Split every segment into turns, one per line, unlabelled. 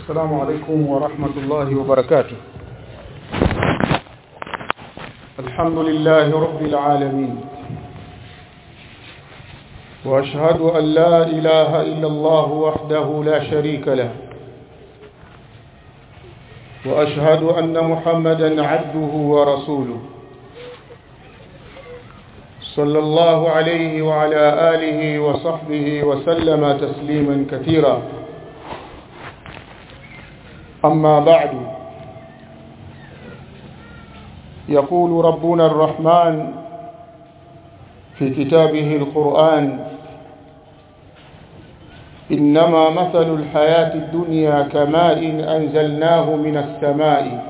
السلام عليكم ورحمة الله وبركاته. الحمد لله رب العالمين. وأشهد أن لا إله إلا الله وحده لا شريك له. وأشهد أن محمدا عبده ورسوله. صلى الله عليه وعلى آله وصحبه وسلم تسليما كثيرا. أما بعد. يقول ربنا الرحمن في كتابه القرآن إنما مثل الحياة الدنيا كماء أنزلناه من السماء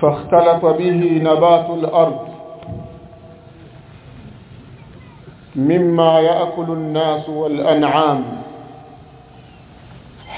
فاختلط به نبات الأرض مما يأكل الناس والأنعام.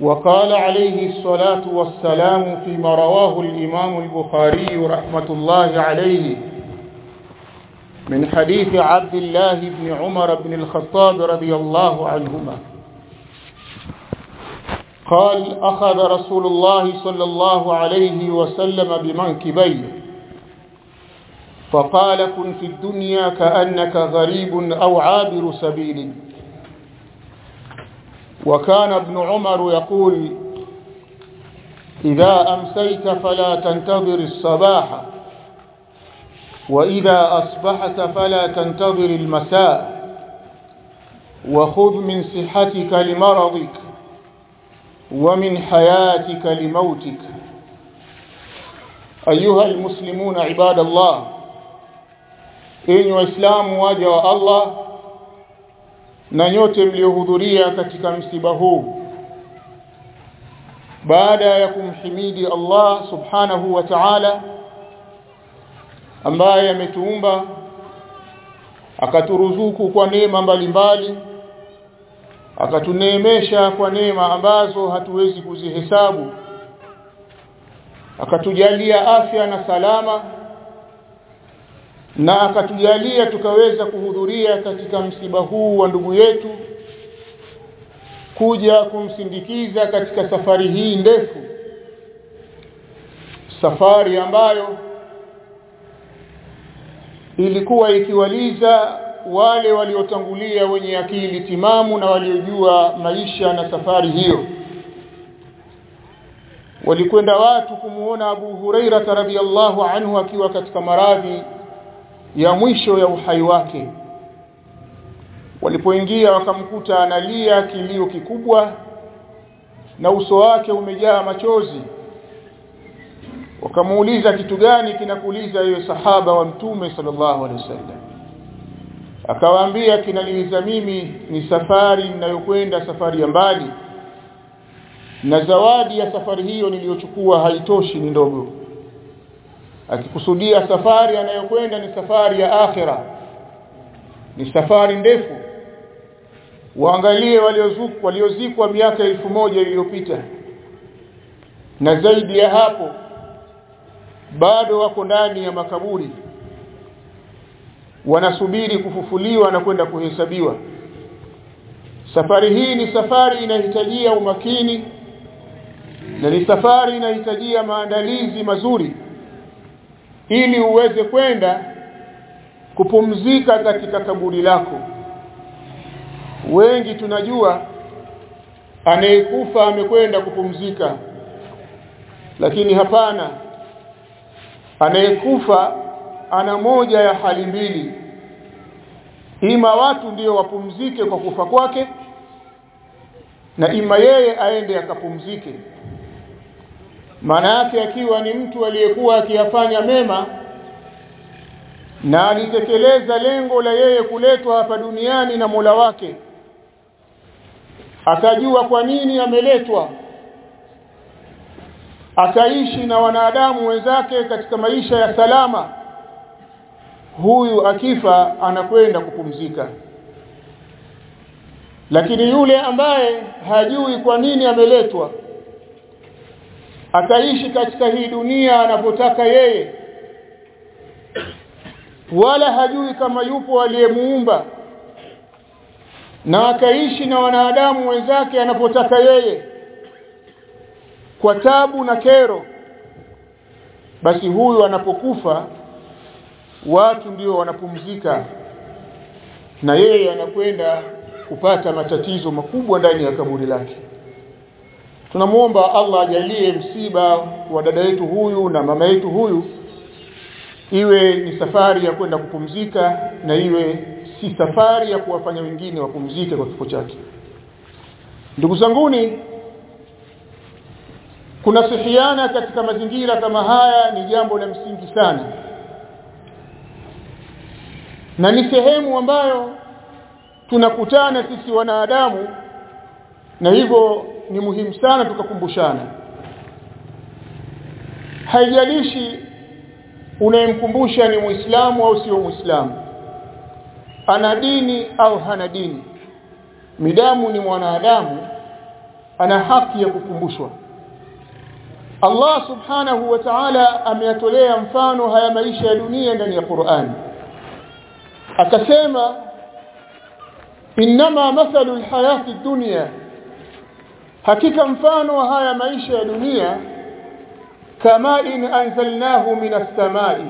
وقال عليه الصلاة والسلام فيما رواه الإمام البخاري رحمة الله عليه من حديث عبد الله بن عمر بن الخطاب رضي الله عنهما. قال أخذ رسول الله صلى الله عليه وسلم بمنكبيه. فقال كن في الدنيا كأنك غريب أو عابر سبيل. وكان ابن عمر يقول إذا أمسيت فلا تنتظر الصباح وإذا أصبحت فلا تنتظر المساء وخذ من صحتك لمرضك ومن حياتك لموتك. أيها المسلمون عباد الله waislamu waja wa Allah na nyote mliohudhuria katika msiba huu. Baada ya kumhimidi Allah subhanahu wa ta'ala ambaye ametuumba akaturuzuku kwa neema mbalimbali akatuneemesha kwa neema ambazo hatuwezi kuzihesabu akatujalia afya na salama na akatujalia tukaweza kuhudhuria katika msiba huu wa ndugu yetu kuja kumsindikiza katika safari hii ndefu. Safari ambayo ilikuwa ikiwaliza wale waliotangulia wenye akili timamu na waliojua maisha na safari hiyo. Walikwenda watu kumuona Abu Huraira radhiyallahu anhu akiwa katika maradhi ya mwisho ya uhai wake. Walipoingia wakamkuta analia kilio kikubwa na uso wake umejaa machozi. Wakamuuliza kitu gani kinakuuliza yeye sahaba wa mtume sallallahu alaihi wasallam. Akawaambia kinaliza mimi ni safari ninayokwenda safari ya mbali. Na zawadi ya safari hiyo niliyochukua haitoshi ni ndogo akikusudia safari anayokwenda ni safari ya akhira. Ni safari ndefu. Waangalie waliozuku waliozikwa miaka elfu moja iliyopita. Na zaidi ya hapo bado wako ndani ya makaburi. Wanasubiri kufufuliwa na kwenda kuhesabiwa. Safari hii ni safari inahitajia umakini na ni safari inahitajia maandalizi mazuri ili uweze kwenda kupumzika katika kaburi lako. Wengi tunajua anayekufa amekwenda kupumzika lakini hapana. Anayekufa ana moja ya hali mbili. Ima watu ndiyo wapumzike kwa kufa kwake na ima yeye aende akapumzike maana yake akiwa ni mtu aliyekuwa akiyafanya mema na alitekeleza lengo la yeye kuletwa hapa duniani na Mola wake akajua kwa nini ameletwa akaishi na wanadamu wenzake katika maisha ya salama huyu akifa anakwenda kupumzika. Lakini yule ambaye hajui kwa nini ameletwa akaishi katika hii dunia anapotaka yeye. Wala hajui kama yupo aliyemuumba. Na akaishi na wanadamu wenzake anapotaka yeye. Kwa tabu na kero. Basi huyu anapokufa watu ndio wanapumzika. Na yeye anakwenda kupata matatizo makubwa ndani ya kaburi lake tunamuomba Allah ajalie msiba wa dada yetu huyu na mama yetu huyu. Iwe ni safari ya kwenda kupumzika na iwe si safari ya kuwafanya wengine wapumzike kwa kifo chake. Ndugu zanguni kunasihiana katika mazingira kama haya ni jambo la msingi sana. Na ni sehemu ambayo tunakutana sisi wanadamu na hivyo ni muhimu sana tukakumbushana haijalishi unayemkumbusha ni muislamu au sio muislamu. Ana dini au hana dini. Midamu ni mwanadamu ana haki ya kukumbushwa. Allah subhanahu wa ta'ala ameyatolea mfano haya maisha ya dunia ndani ya Qur'an. Akasema inma mathalu alhayati dunya hakika mfano wa haya maisha ya dunia kama in anzalnahu minas samai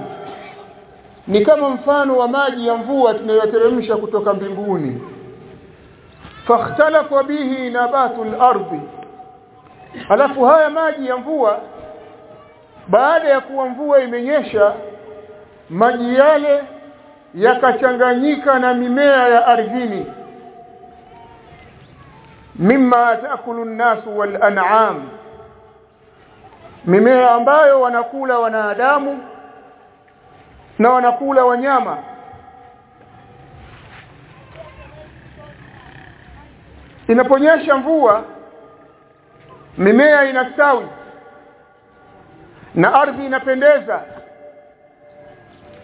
ni kama mfano wa maji ya mvua tunayoteremsha kutoka mbinguni. Fakhtalafa bihi nabatu al-ardi alafu haya maji ya mvua baada ya kuwa mvua imenyesha maji yale yakachanganyika na mimea ya ardhini mimma taakulu an-nasu wal an'am mimea ambayo wanakula wanadamu na wanakula wanyama inaponyesha mvua mimea inastawi na ardhi inapendeza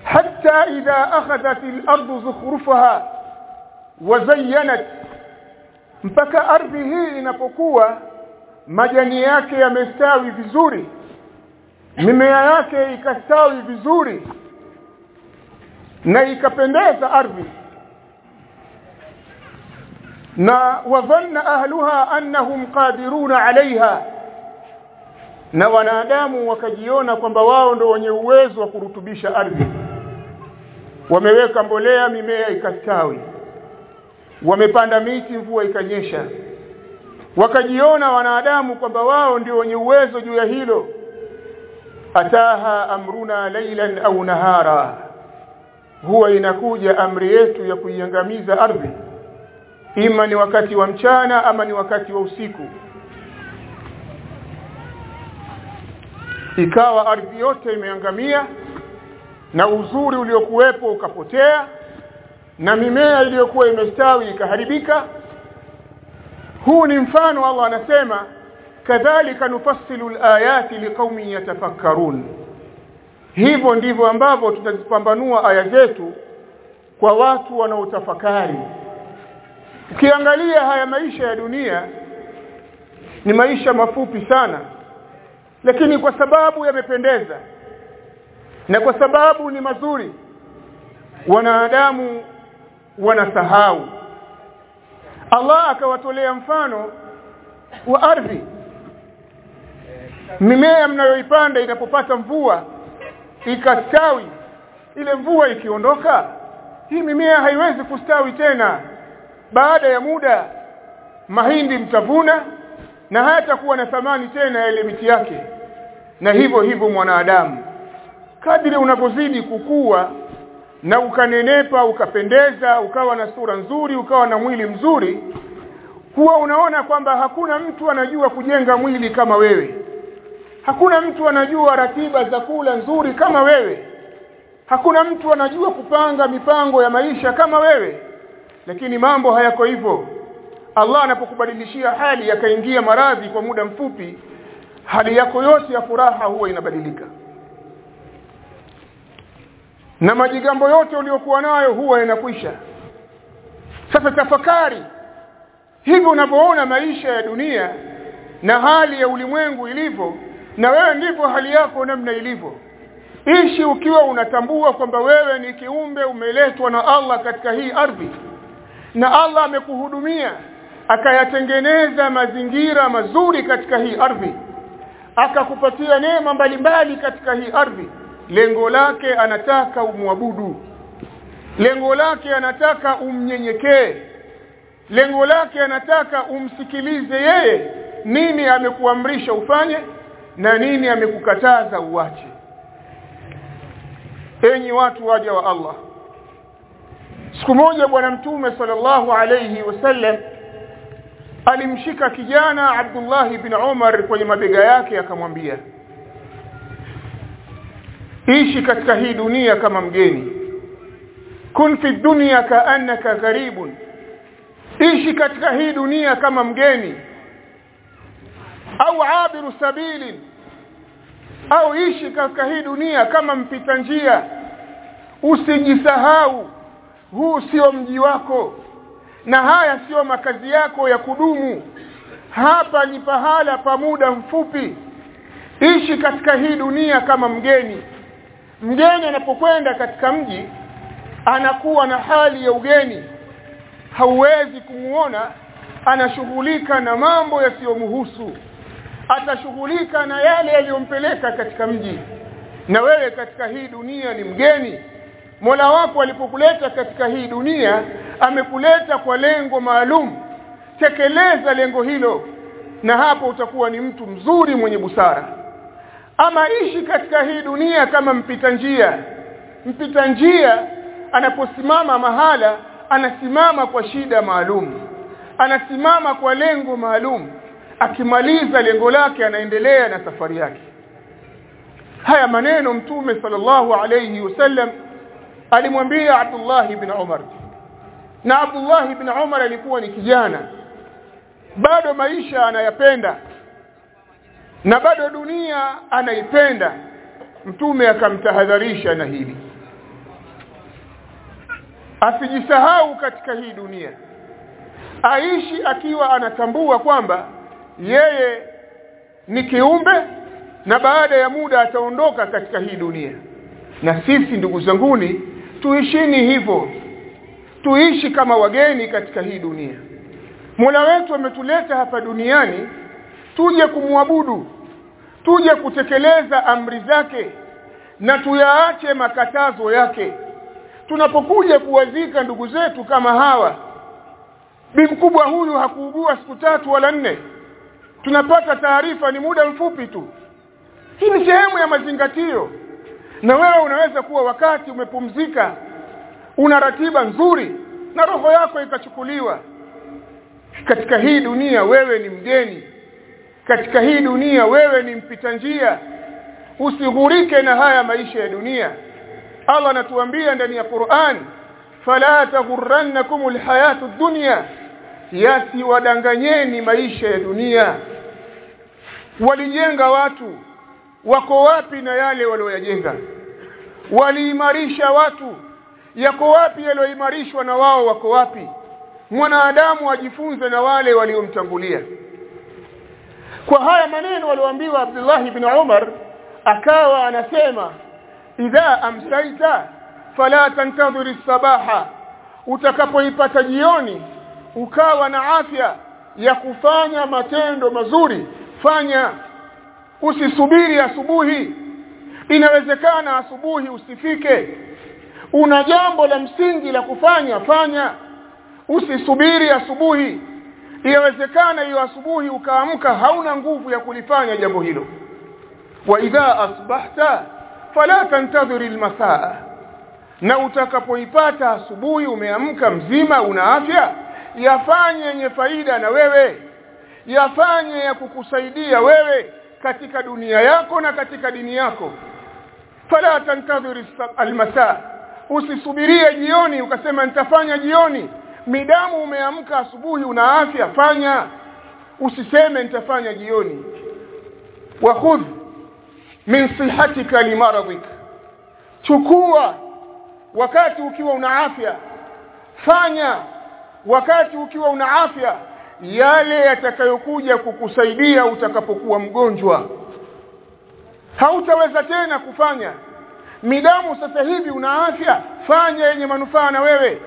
hatta idha akhadhat al-ardu zukhrufaha wa zayyanat mpaka ardhi hii inapokuwa majani yake yamestawi vizuri mimea yake ikastawi vizuri na ikapendeza ardhi. Na wadhanna ahluha annahum qadiruna alaiha na wanadamu wakajiona kwamba wao ndo wenye uwezo wa kurutubisha ardhi. Wameweka mbolea mimea ikastawi wamepanda miti mvua ikanyesha. Wakajiona wanadamu kwamba wao ndio wenye uwezo juu ya hilo. Ataha amruna laylan au nahara. Huwa inakuja amri yetu ya kuiangamiza ardhi. Ima ni wakati wa mchana ama ni wakati wa usiku. Ikawa ardhi yote imeangamia na uzuri uliokuwepo ukapotea na mimea iliyokuwa imestawi ikaharibika. Huu ni mfano Allah anasema kadhalika nufassilu alayati liqaumin yatafakkarun. Hivyo ndivyo ambavyo tutazipambanua aya zetu kwa watu wanaotafakari. Ukiangalia haya maisha ya dunia ni maisha mafupi sana lakini kwa sababu yamependeza na kwa sababu ni mazuri wanadamu wanasahau. Allah akawatolea mfano wa ardhi. Mimea mnayoipanda inapopata mvua ikastawi ile mvua ikiondoka hii mimea haiwezi kustawi tena. Baada ya muda mahindi mtavuna na hata kuwa na thamani tena ile miti yake. Na hivyo hivyo mwanadamu kadri unapozidi kukua na ukanenepa ukapendeza ukawa na sura nzuri ukawa na mwili mzuri huwa unaona kwamba hakuna mtu anajua kujenga mwili kama wewe. Hakuna mtu anajua ratiba za kula nzuri kama wewe. Hakuna mtu anajua kupanga mipango ya maisha kama wewe. Lakini mambo hayako hivyo. Allah anapokubadilishia hali yakaingia maradhi kwa muda mfupi hali yako yote ya furaha huwa inabadilika na majigambo yote uliokuwa nayo huwa yanakwisha. Sasa tafakari. Hivi unavyoona maisha ya dunia na hali ya ulimwengu ilivyo na wewe ndivyo hali yako namna ilivyo. Ishi ukiwa unatambua kwamba wewe ni kiumbe umeletwa na Allah katika hii ardhi. Na Allah amekuhudumia akayatengeneza mazingira mazuri katika hii ardhi. Akakupatia neema mbalimbali katika hii ardhi lengo lake anataka umwabudu. Lengo lake anataka umnyenyekee. Lengo lake anataka umsikilize yeye. Nini amekuamrisha ufanye na nini amekukataza uache. Enyi watu waja wa Allah. Siku moja bwana mtume sallallahu alayhi wasallam alimshika kijana Abdullah ibn Umar kwenye mabega yake akamwambia ishi katika hii dunia kama mgeni. Kun fi dunya kaannaka gharibun. Ishi katika hii dunia kama mgeni. Au abiru sabilin. Au ishi katika hii dunia kama mpita njia. Usijisahau huu sio mji wako. Na haya sio makazi yako ya kudumu. Hapa ni pahala pa muda mfupi. Ishi katika hii dunia kama mgeni mgeni anapokwenda katika mji anakuwa na hali ya ugeni. Hauwezi kumuona anashughulika na mambo yasiyomhusu atashughulika na yale yaliyompeleka katika mji. Na wewe katika hii dunia ni mgeni. Mola wako alipokuleta katika hii dunia amekuleta kwa lengo maalum. Tekeleza lengo hilo na hapo utakuwa ni mtu mzuri mwenye busara ama ishi katika hii dunia kama mpita njia. Mpita njia anaposimama mahala anasimama kwa shida maalum. Anasimama kwa lengo maalum. Akimaliza lengo lake anaendelea na safari yake. Haya maneno mtume sallallahu alayhi wasallam alimwambia Abdullah ibn Umar. Na Abdullah ibn Umar alikuwa ni kijana. Bado maisha anayapenda na bado dunia anaipenda. Mtume akamtahadharisha na hili. Asijisahau katika hii dunia. Aishi akiwa anatambua kwamba yeye ni kiumbe na baada ya muda ataondoka katika hii dunia. Na sisi ndugu zanguni tuishini hivyo. Tuishi kama wageni katika hii dunia. Mola wetu ametuleta hapa duniani tuje kumwabudu. Tuje kutekeleza amri zake na tuyaache makatazo yake. Tunapokuja kuwazika ndugu zetu kama hawa bi mkubwa huyu hakuugua siku tatu wala nne. Tunapata taarifa ni muda mfupi tu. Hii ni sehemu ya mazingatio. Na wewe unaweza kuwa wakati umepumzika una ratiba nzuri na roho yako ikachukuliwa. Katika hii dunia wewe ni mgeni katika hii dunia wewe ni mpita njia. Usighurike na haya maisha ya dunia. Allah anatuambia ndani ya Qur'an fala taghurrannakumul alhayatu dunya yasiwadanganyeni maisha ya dunia. Walijenga watu wako wapi na yale walioyajenga? Waliimarisha watu yako wapi yaliyoimarishwa na wao wako wapi? Mwanadamu ajifunze na wale waliomtangulia kwa haya maneno walioambiwa Abdullah ibn Umar akawa anasema idha amsaita fala tantadhiri sabaha. Utakapoipata jioni ukawa na afya ya kufanya matendo mazuri fanya. Usisubiri asubuhi. Inawezekana asubuhi usifike. Una jambo la msingi la kufanya fanya. Usisubiri asubuhi inawezekana hiyo asubuhi ukaamka hauna nguvu ya kulifanya jambo hilo. Wa idha asbahta fala tantadhiri almasaa. Na utakapoipata asubuhi umeamka mzima una afya yafanye yenye faida na wewe. Yafanye ya kukusaidia wewe katika dunia yako na katika dini yako. Fala tantadhiri almasaa. Usisubirie jioni ukasema nitafanya jioni midamu umeamka asubuhi una afya fanya. Usiseme nitafanya jioni. Wa khudh min sihatika limaradhik chukua wakati ukiwa una afya. Fanya wakati ukiwa una afya yale yatakayokuja kukusaidia utakapokuwa mgonjwa. Hautaweza tena kufanya. Midamu sasa hivi una afya. Fanya yenye manufaa na wewe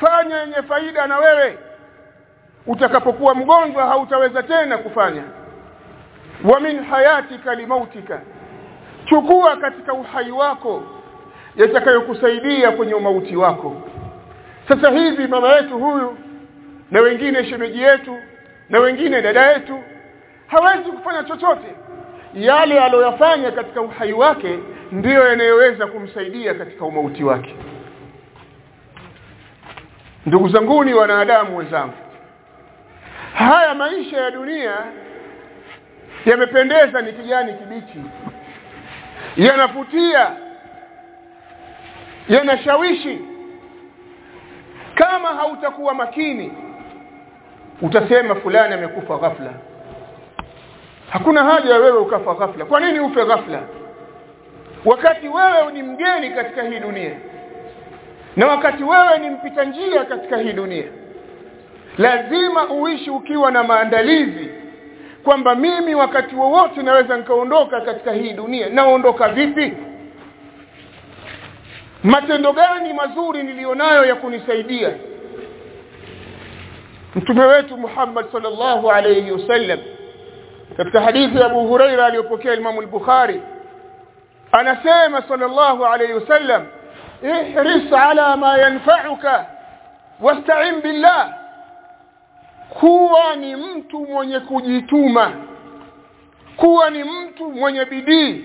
fanya yenye faida na wewe. Utakapokuwa mgonjwa hautaweza tena kufanya. Wa min hayatika limautika chukua katika uhai wako yatakayokusaidia kwenye umauti wako. Sasa hivi baba yetu huyu na wengine shemeji yetu na wengine dada yetu hawezi kufanya chochote. Yale aliyoyafanya katika uhai wake ndiyo yanayoweza kumsaidia katika umauti wake ndugu zanguni wanadamu wenzangu haya maisha ya dunia yamependeza ni kijani kibichi. Yanavutia yanashawishi. Kama hautakuwa makini utasema fulani amekufa ghafla. Hakuna haja ya wewe ukafa ghafla. Kwa nini ufe ghafla? Wakati wewe ni mgeni katika hii dunia na wakati wewe ni mpita njia katika hii dunia lazima uishi ukiwa na maandalizi kwamba mimi wakati wowote naweza nikaondoka katika hii dunia. Naondoka vipi? Matendo gani mazuri nilionayo ya kunisaidia? Mtume wetu Muhammad sallallahu alayhi wasallam katika hadithi ya Abu Huraira aliyopokea Imam al-Bukhari anasema sallallahu alayhi wasallam ihris على ما yanfa'uka wasta'in billah kuwa ni mtu mwenye kujituma. Kuwa ni mtu mwenye bidii.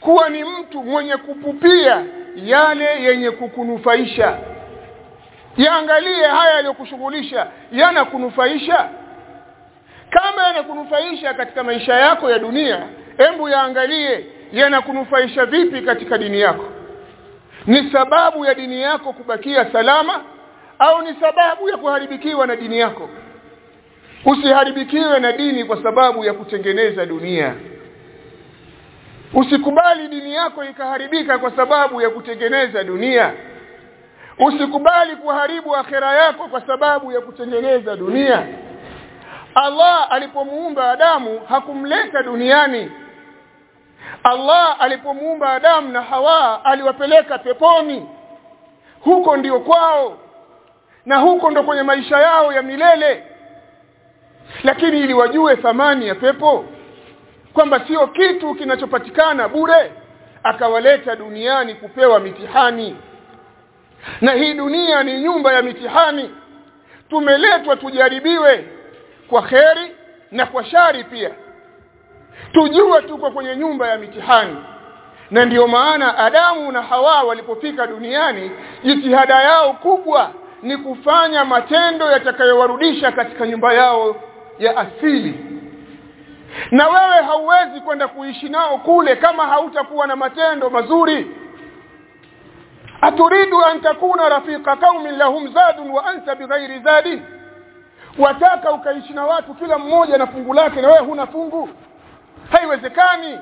Kuwa ni mtu mwenye kupupia yale yenye kukunufaisha. Yaangalie haya yaliyokushughulisha yanakunufaisha? Kama yanakunufaisha katika maisha yako ya dunia hebu yaangalie yanakunufaisha vipi katika dini yako ni sababu ya dini yako kubakia salama au ni sababu ya kuharibikiwa na dini yako? Usiharibikiwe na dini kwa sababu ya kutengeneza dunia. Usikubali dini yako ikaharibika kwa sababu ya kutengeneza dunia. Usikubali kuharibu akhera yako kwa sababu ya kutengeneza dunia. Allah alipomuumba Adamu hakumleta duniani Allah alipomuumba Adamu na Hawa aliwapeleka peponi. Huko ndio kwao na huko ndo kwenye maisha yao ya milele. Lakini ili wajue thamani ya pepo kwamba sio kitu kinachopatikana bure akawaleta duniani kupewa mitihani. Na hii dunia ni nyumba ya mitihani. Tumeletwa tujaribiwe kwa kheri na kwa shari pia tujue tuko kwenye nyumba ya mitihani. Na ndiyo maana Adamu na Hawa walipofika duniani jitihada yao kubwa ni kufanya matendo yatakayowarudisha katika nyumba yao ya asili. Na wewe hauwezi kwenda kuishi nao kule kama hautakuwa na matendo mazuri. Aturidu an takuna rafiqa qaumin lahum zadun wa anta bighairi zadi wataka ukaishi na watu kila mmoja na fungu lake na wewe huna fungu haiwezekani.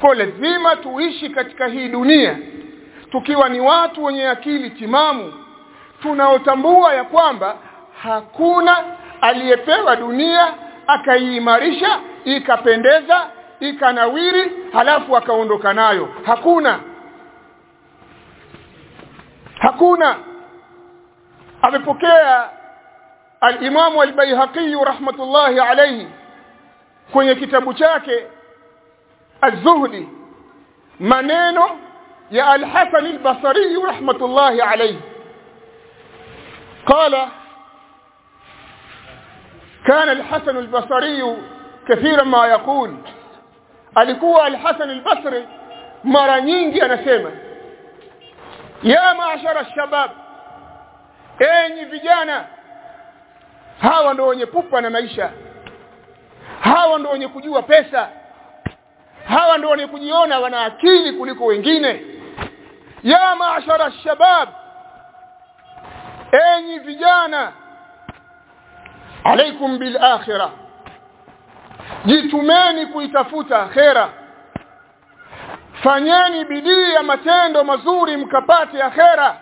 Kwa lazima tuishi katika hii dunia. Tukiwa ni watu wenye akili timamu tunaotambua ya kwamba hakuna aliyepewa dunia akaiimarisha ikapendeza ikanawiri halafu akaondoka nayo. Hakuna. Hakuna. Amepokea al-Imam al-Baihaqi rahmatullahi alayhi kwenye kitabu chake Az-Zuhdi maneno ya Al-Hasan al-Basri rahmatullahi alayhi قال كان الحسن البصري كثيرا ما يقول alikuwa al-Hasan al-Basri mara nyingi anasema ya maashara shabab enyi vijana hawa ndio wenye pupa na maisha hawa ndio wenye kujua pesa. Hawa ndio wenye kujiona wana akili kuliko wengine. Ya maashara shabab enyi vijana alaikum bil akhirah jitumeni kuitafuta akhera. Fanyeni bidii ya matendo mazuri mkapate akhera.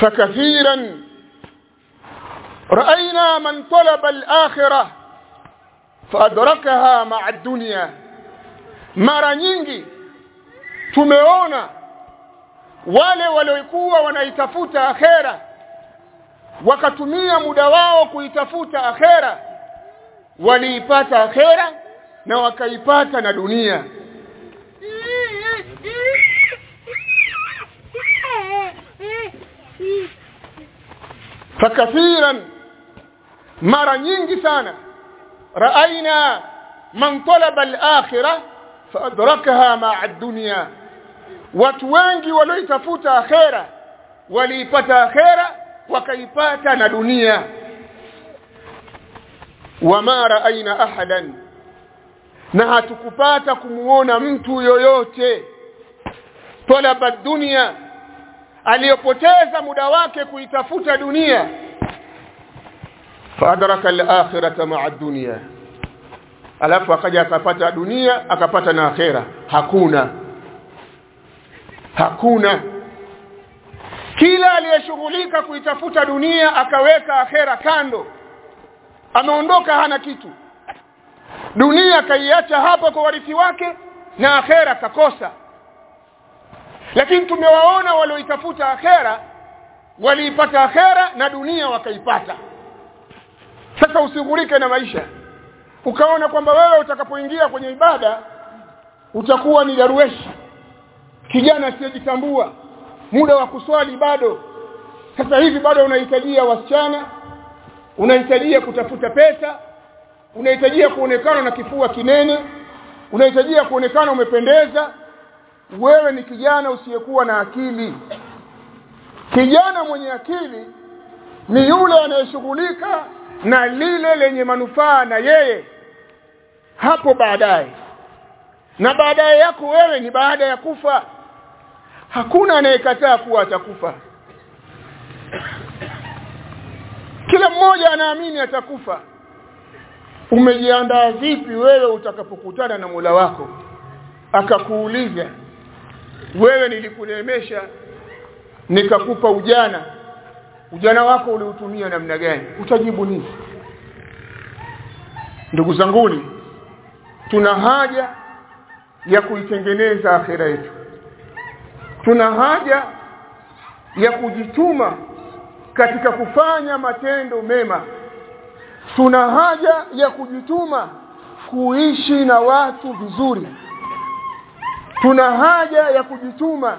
Fakathiran راينا من طلب الاخره فادركها مع الدنيا mara nyingi tumeona wale waliokuwa wanaitafuta akhera wakatumia muda wao kuitafuta akhera waliipata akhera na wakaipata na dunia fakathiran mara nyingi sana. Raaina man talaba al-akhirah faadrakaha ma'a ad-dunya. Watu wengi walioitafuta akhera waliipata akhera wakaipata na dunia. Wama raaina ahadan. Na hatukupata kumuona mtu yoyote. Talaba dunya aliyopoteza muda wake kuitafuta dunia faadraka al-akhirata ma'a dunya alafu akaja akapata dunia akapata na akhera hakuna hakuna kila aliyeshughulika kuitafuta dunia akaweka akhera kando ameondoka hana kitu dunia kaiacha hapa kwa warithi wake na akhera kakosa lakini tumewaona walioitafuta akhera waliipata akhera na dunia wakaipata sasa usighurike na maisha. Ukaona kwamba wewe utakapoingia kwenye ibada utakuwa ni darueshi kijana asiyejitambua muda wa kuswali bado. Sasa hivi bado unahitajia wasichana unahitajia kutafuta pesa unahitajia kuonekana na kifua kinene unahitajia kuonekana umependeza. Wewe ni kijana usiyekuwa na akili. Kijana mwenye akili ni yule anayeshughulika na lile lenye manufaa na yeye hapo baadaye. Na baadaye yako wewe ni baada ya kufa. Hakuna anayekataa kuwa atakufa. Kila mmoja anaamini atakufa. Umejiandaa vipi wewe utakapokutana na Mola wako? Akakuuliza wewe nilikulemesha nikakupa ujana ujana wako uliutumia namna gani? Utajibu nini? Ndugu zanguni tuna haja ya kuitengeneza akhira yetu. Tuna haja ya kujituma katika kufanya matendo mema. Tuna haja ya kujituma kuishi na watu vizuri. Tuna haja ya kujituma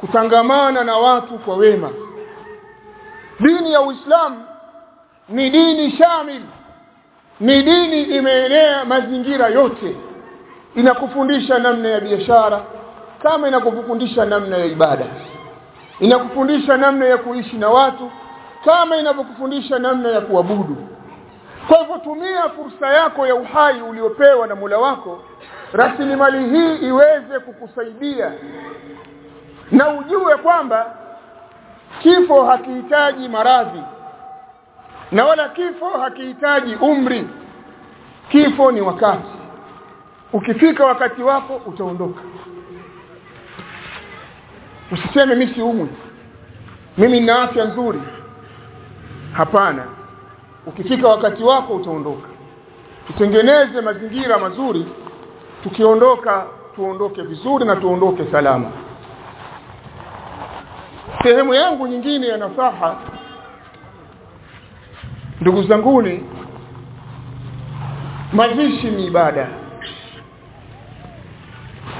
kutangamana na watu kwa wema dini ya Uislamu ni dini shamil. Ni dini imeenea mazingira yote. Inakufundisha namna ya biashara kama inakufundisha namna ya ibada. Inakufundisha namna ya kuishi na watu kama inavyokufundisha namna ya kuabudu. Kwa hivyo tumia fursa yako ya uhai uliopewa na Mola wako rasilimali hii iweze kukusaidia. Na ujue kwamba kifo hakihitaji maradhi. Na wala kifo hakihitaji umri. Kifo ni wakati. Ukifika wakati wako utaondoka. Usiseme mimi si umwi. mimi nina afya nzuri. Hapana. Ukifika wakati wako utaondoka. Tutengeneze mazingira mazuri. Tukiondoka tuondoke vizuri na tuondoke salama sehemu yangu nyingine ya nasaha ndugu zanguni mazishi ni ibada.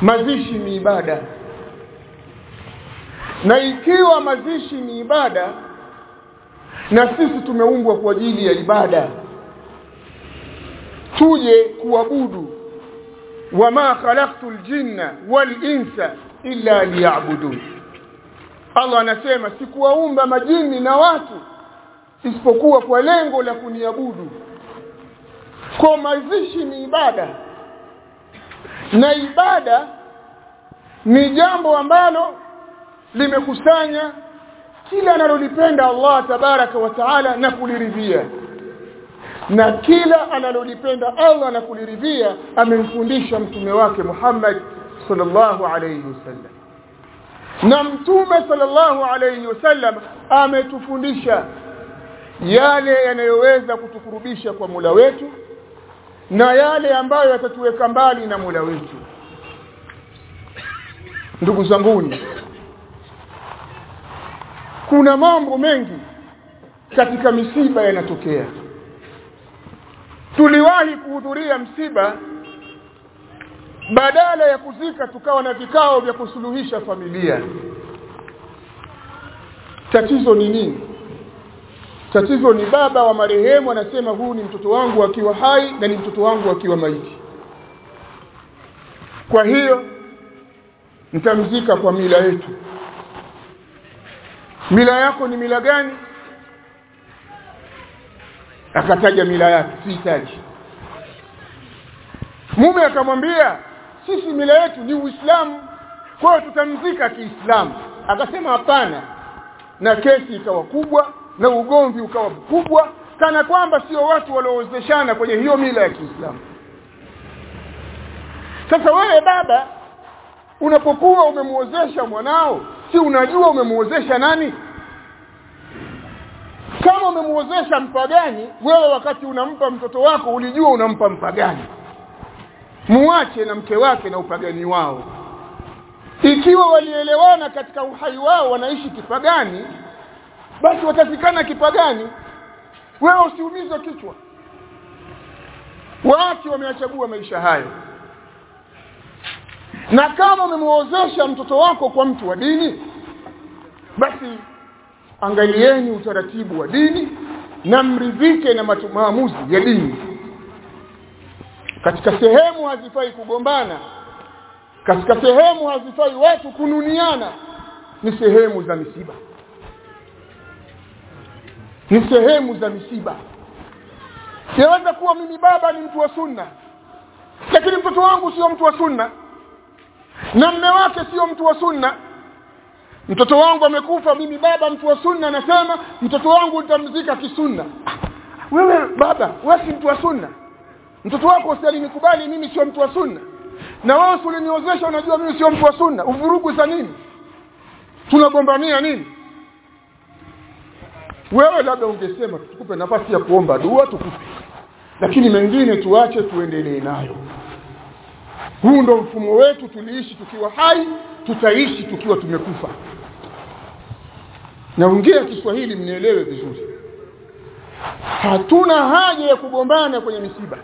Mazishi ni ibada. Na ikiwa mazishi ni ibada na sisi tumeumbwa kwa ajili ya ibada tuje kuabudu. Wama khalaqtu ljinna walinsa illa liya'budun Allah anasema sikuwaumba majini na watu isipokuwa kwa lengo la kuniabudu. Kwa mazishi ni ibada. Na ibada ni jambo ambalo limekusanya kila analolipenda Allah tabaraka wa taala na kuliridhia. Na kila analolipenda Allah na kuliridhia amemfundisha mtume wake Muhammad sallallahu alayhi wasallam na mtume sallallahu alayhi wasallam ametufundisha yale yanayoweza kutukurubisha kwa Mola wetu na yale ambayo yatatuweka mbali na Mola wetu. Ndugu zanguni kuna mambo mengi katika misiba yanatokea. Tuliwahi kuhudhuria msiba badala ya kuzika tukawa na vikao vya kusuluhisha familia. Tatizo ni nini? Tatizo ni baba wa marehemu anasema huu ni mtoto wangu akiwa hai na ni mtoto wangu akiwa maiti. Kwa hiyo nitamzika kwa mila yetu. Mila yako ni mila gani? Akataja mila yake sihitaji. Mume akamwambia sisi mila yetu ni uislamu. Kwa hiyo tutamzika kiislamu. Akasema hapana. Na kesi ikawa kubwa na ugomvi ukawa mkubwa kana kwamba sio watu walioozeshana kwenye hiyo mila ya Kiislamu. Sasa wewe baba unapokuwa umemuozesha mwanao si unajua umemuozesha nani? Kama umemuozesha mpagani wewe wakati unampa mtoto wako ulijua unampa mpagani muache na mke wake na upagani wao. Ikiwa walielewana katika uhai wao wanaishi kipagani basi watafikana kipagani. Wewe usiumize kichwa. Waache wameachagua maisha hayo. Na kama umemwozesha mtoto wako kwa mtu wa dini basi angalieni utaratibu wa dini na mridhike na maamuzi ya dini katika sehemu hazifai kugombana katika sehemu hazifai watu kununiana ni sehemu za misiba. Ni sehemu za misiba. Yaweza kuwa mimi baba ni mtu wa sunna lakini mtoto wangu sio mtu wa sunna na mme wake sio mtu wa sunna. Mtoto wangu amekufa mimi baba mtu wa sunna nasema mtoto wangu nitamzika kisunna. Wewe baba wewe si mtu wa sunna mtoto wako usialimikubali mimi sio mtu wa sunna. Na wewe usiliniozesha unajua mimi sio mtu wa sunna. Uvurugu za nini? Tunagombania nini? Wewe labda ungesema tukupe nafasi ya kuomba dua tukupe. Lakini mengine tuache tuendelee nayo. Huu ndo mfumo wetu tuliishi tukiwa hai tutaishi tukiwa tumekufa. Naongea Kiswahili mnielewe vizuri. Hatuna haja ya kugombana kwenye misiba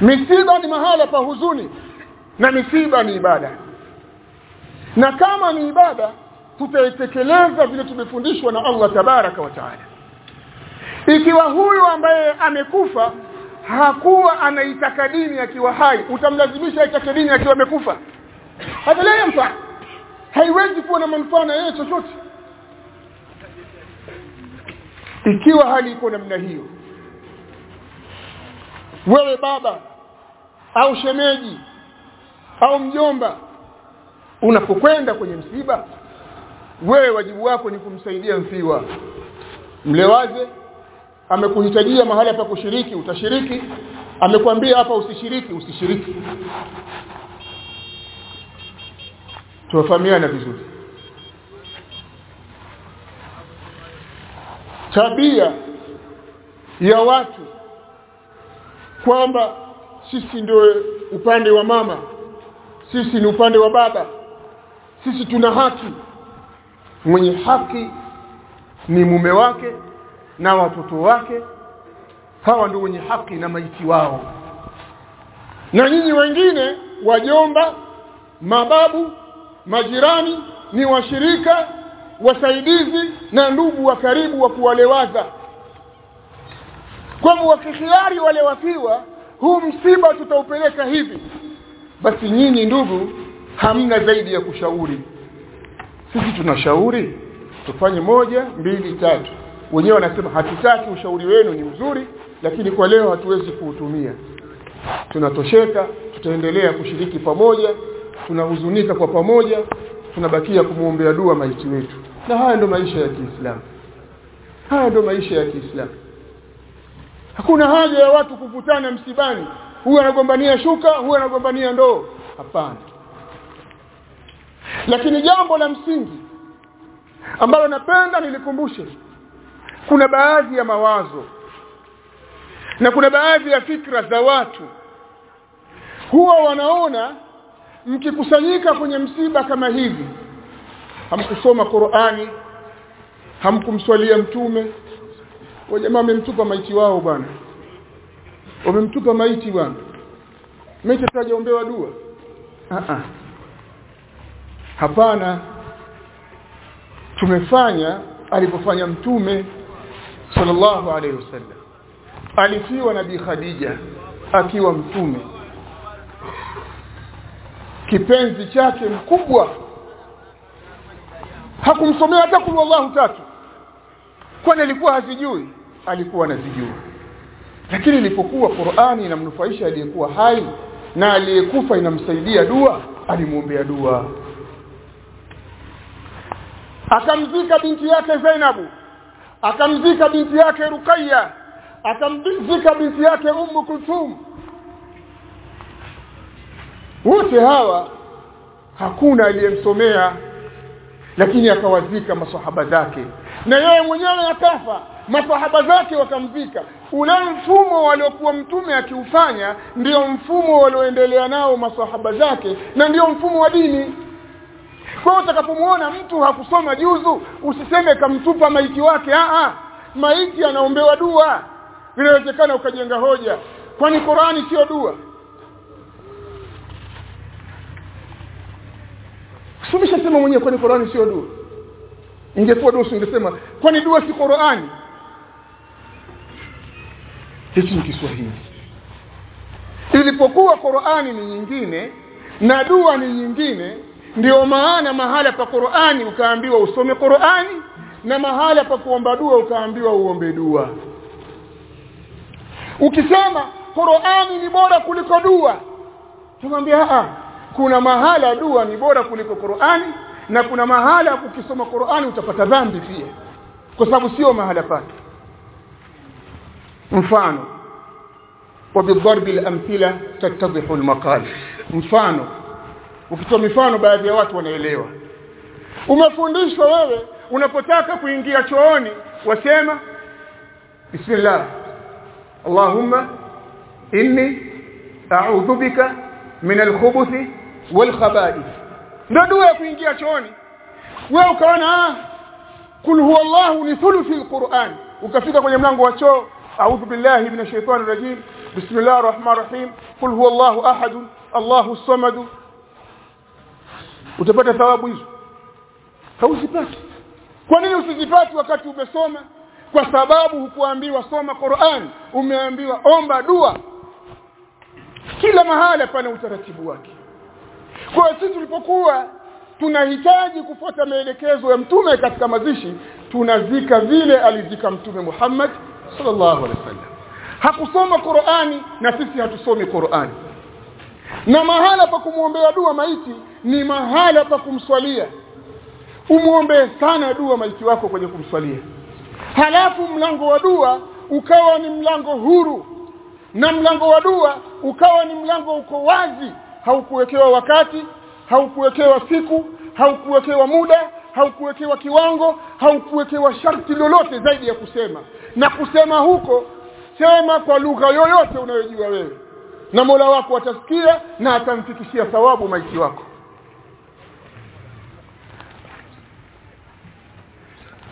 misiba ni mahala pa huzuni na misiba ni ibada. Na kama ni ibada tutaitekeleza vile tumefundishwa na Allah tabaraka wa taala. Ikiwa huyu ambaye amekufa hakuwa anaitaka dini akiwa hai utamlazimisha aitake dini akiwa amekufa? Hata leo mfa. haiwezi kuwa na manufaa na yeye chochote. Ikiwa hali iko namna hiyo wewe baba au shemeji au mjomba unapokwenda kwenye msiba wewe wajibu wako ni kumsaidia mfiwa. Mlewaze amekuhitajia mahali pa kushiriki utashiriki. Amekwambia hapa usishiriki usishiriki. Tuwafahamiana vizuri. Tabia ya watu kwamba sisi ndio upande wa mama. Sisi ni upande wa baba. Sisi tuna haki. Mwenye haki ni mume wake na watoto wake. Hawa ndio wenye haki na maiti wao. Na nyinyi wengine wajomba mababu majirani ni washirika wasaidizi na ndugu wa karibu wa kuwalewaza. Kwa wakikhiari wale wafiwa huu msiba tutaupeleka hivi. Basi nyinyi ndugu hamna zaidi ya kushauri. Sisi tunashauri tufanye moja mbili tatu. Wenyewe wanasema hatutaki ushauri wenu ni mzuri lakini kwa leo hatuwezi kuutumia. Tunatosheka tutaendelea kushiriki pamoja tunahuzunika kwa pamoja tunabakia kumwombea dua maiti wetu. Na haya ndio maisha ya Kiislamu. Haya ndio maisha ya Kiislamu hakuna haja ya watu kuvutana msibani. Huyu anagombania shuka huyu anagombania ndoo. Hapana. Lakini jambo la msingi ambalo napenda nilikumbushe kuna baadhi ya mawazo na kuna baadhi ya fikra za watu. Huwa wanaona mkikusanyika kwenye msiba kama hivi hamkusoma Qur'ani hamkumswalia mtume wa jamaa wamemtupa maiti wao bwana. Wamemtupa maiti bwana. Maiti atajaombewa dua. Ah ah hapana. Tumefanya alipofanya mtume sallallahu alaihi wasallam. Alifiwa nabii Khadija akiwa mtume. Kipenzi chake mkubwa. Hakumsomea hata kulwa Allahu tatu. Kwani alikuwa hazijui alikuwa anazijua. Lakini ilipokuwa Qur'ani inamnufaisha aliyekuwa hai na aliyekufa inamsaidia dua alimwombea dua. Akamzika binti yake Zainabu akamzika binti yake Ruqayya akamzika binti yake Ummu Kulthum. Wote hawa hakuna aliyemsomea lakini akawazika masahaba zake. Na yeye mwenyewe akafa masahaba zake wakamzika ule mfumo waliokuwa mtume akiufanya ndio mfumo walioendelea nao masahaba zake na ndio mfumo wa dini. Kwa hiyo utakapomwona mtu hakusoma juzu usiseme kamtupa maiti wake. A a maiti anaombewa dua. Inawezekana ukajenga hoja. Kwani Qurani sio dua? Sumisha sema mwenyewe kwani Qurani sio dua? Ingekuwa dua ungesema kwani dua si Qurani hichi ni Kiswahili. Ilipokuwa Qurani ni nyingine na dua ni nyingine ndio maana mahala pa Qur'ani ukaambiwa usome Qur'ani na mahala pa kuomba dua ukaambiwa uombe dua. Ukisema Qur'ani ni bora kuliko dua tumwambia a kuna mahala dua ni bora kuliko Qur'ani na kuna mahala ukisoma Qur'ani utapata dhambi pia. Kwa sababu sio mahala pake mfano wabidharbi bidharbi alamthila tatadhihu almaqal. Mfano ukitoa mifano baadhi ya watu wanaelewa. Umefundishwa wewe unapotaka kuingia chooni wasema bismillah allahumma inni a'udhu bika min alkhubuthi walkhaba'ith. Ndio dua ya kuingia chooni. Wewe ukaona ah, kul huwa allah ni thuluthi alquran. Ukafika kwenye mlango wa choo a'udhu من الشيطان الرجيم بسم الله الرحمن الرحيم قل هو الله أحد الله الصمد utapata thawabu hizo? Hauzipati. Kwa nini usizipati wakati umesoma? Kwa sababu hukuambiwa soma Qur'an. Umeambiwa omba dua. Kila mahala pana utaratibu wake. Kwa sisi tulipokuwa tunahitaji kufuata maelekezo ya mtume katika mazishi tunazika vile alizika mtume Muhammad sallallahu alaihi wasallam. Hakusoma Qur'ani na sisi hatusomi Qur'ani. Na mahala pa kumwombea dua maiti ni mahala pa kumswalia. Umwombee sana dua maiti wako kwenye kumswalia. Halafu mlango wa dua ukawa ni mlango huru. Na mlango wa dua ukawa ni mlango uko wazi. Haukuwekewa wakati haukuwekewa siku haukuwekewa muda haukuwekewa kiwango haukuwekewa sharti lolote zaidi ya kusema. Na kusema huko sema kwa lugha yoyote unayojua wewe. Na Mola wako atasikia na atamfikishia thawabu maiti wako.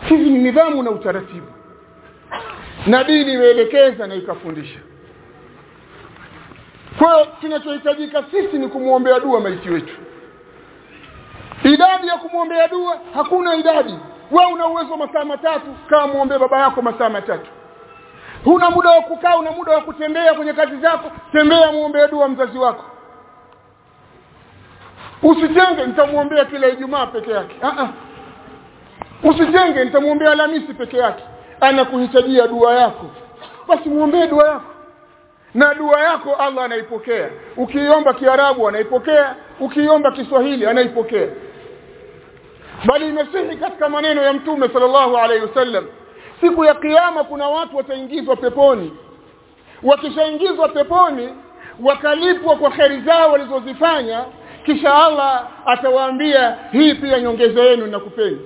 Hizi ni nidhamu na utaratibu. Na dini imeelekeza na ikafundisha. Kwa hiyo tunachohitajika sisi ni kumwombea dua maiti wetu idadi ya kumwombea dua hakuna idadi. Wewe una uwezo masaa matatu kama muombe baba yako masaa matatu. Huna muda wa kukaa una muda wa kutembea kwenye kazi zako tembea muombee dua mzazi wako. Usijenge nitamwombea kila Ijumaa peke yake. Ah ah usijenge nitamwombea Alhamisi peke yake. Anakuhitajia dua yako. Basi muombee dua yako. Na dua yako Allah anaipokea. Ukiomba Kiarabu anaipokea ukiomba Kiswahili anaipokea bali imesihi katika maneno ya mtume sallallahu alaihi wasallam siku ya kiyama kuna watu wataingizwa peponi. Wakishaingizwa peponi wakalipwa kwa kheri zao walizozifanya kisha Allah atawaambia hii pia nyongeza yenu nakupeni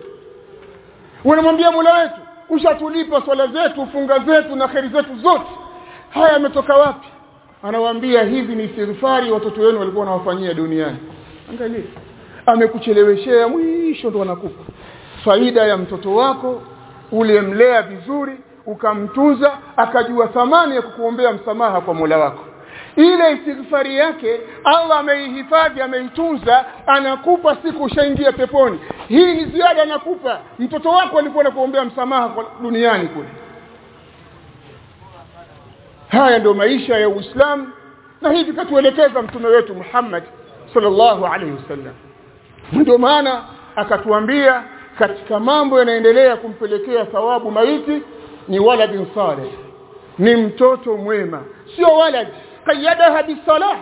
unamwambia Mola wetu ushatulipa swala zetu funga zetu na kheri zetu zote. Haya yametoka wapi? Anawaambia hizi ni istighfari watoto wenu walikuwa wanawafanyia duniani. Angalia amekucheleweshea mwisho ndo anakufa faida ya mtoto wako uliemlea vizuri ukamtunza akajua thamani ya kukuombea msamaha kwa Mola wako. Ile istighfari yake Allah ameihifadhi ameitunza anakupa siku ushaingia peponi. Hii ni ziada anakupa mtoto wako alikuwa anakuombea msamaha kwa duniani kule. Haya ndio maisha ya Uislamu na hivi katuelekeza mtume wetu Muhammad sallallahu alaihi wasallam ndio maana akatuambia katika mambo yanaendelea kumpelekea thawabu maiti ni waladin salih ni mtoto mwema. Sio walad qayyadaha bisalah.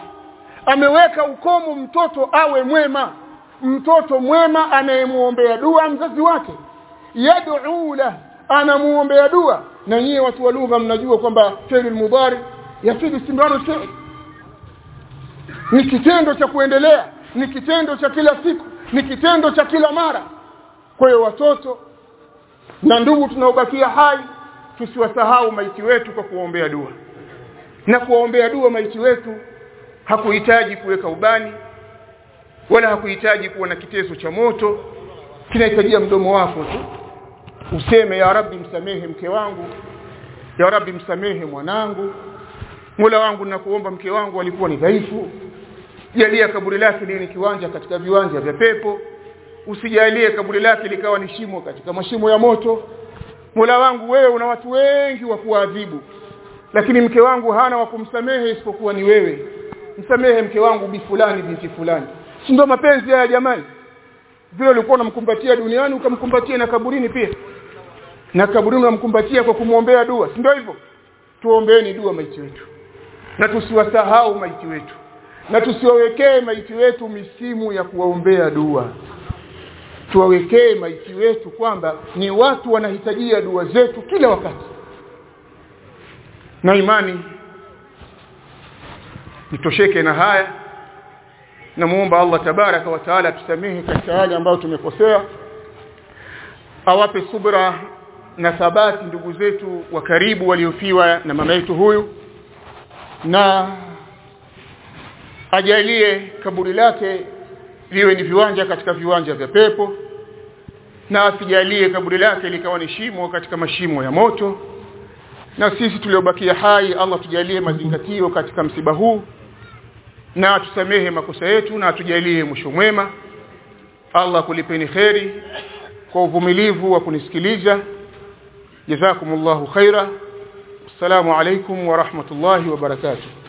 Ameweka ukomo mtoto awe mwema. Mtoto mwema anayemuombea dua mzazi wake. Yad'u la anamuombea dua. Na nyie watu wa lugha mnajua kwamba fi'l mudhari yafidi sindano ni kitendo cha kuendelea ni kitendo cha kila siku ni kitendo cha kila mara. Kwa hiyo watoto na ndugu tunaobakia hai tusiwasahau maiti wetu kwa kuombea dua. Na kuwaombea dua maiti wetu hakuhitaji kuweka ubani wala hakuhitaji kuwa na kiteso cha moto. Kinahitajia mdomo wako tu. Useme ya rabbi msamehe mke wangu. Ya rabbi msamehe mwanangu. Mola wangu nakuomba mke wangu alikuwa ni dhaifu jalia kaburi lake ni kiwanja katika viwanja vya pepo. Usijalie kaburi lake likawa ni shimo katika mashimo ya moto. Mola wangu wewe una watu wengi wa kuadhibu lakini mke wangu hana wa kumsamehe isipokuwa ni wewe. Msamehe mke wangu bi fulani binti fulani. Si ndio mapenzi haya jamani? Vile ulikuwa unamkumbatia duniani ukamkumbatia na kaburini pia. Na kaburini unamkumbatia kwa kumwombea dua. Si ndio hivyo? Tuombeeni dua maiti wetu. Na tusiwasahau maiti wetu na tusiwawekee maiti wetu misimu ya kuwaombea dua. Tuwawekee maiti wetu kwamba ni watu wanahitajia dua zetu kila wakati. Na imani nitosheke na haya. Namuomba Allah tabaraka wa taala tusamehe katika yale ambayo tumekosea. Awape subra na thabati ndugu zetu wa karibu waliofiwa na mama yetu huyu. Na ajalie kaburi lake liwe ni viwanja katika viwanja vya pepo na asijalie kaburi lake likawa ni shimo katika mashimo ya moto. Na sisi tuliobakia hai Allah tujalie mazingatio katika msiba huu na tusamehe makosa yetu na tujalie mwisho mwema. Allah kulipeni kheri kwa uvumilivu wa kunisikiliza. Jazakumullahu khaira assalamu alaikum wa rahmatullahi wa barakatuh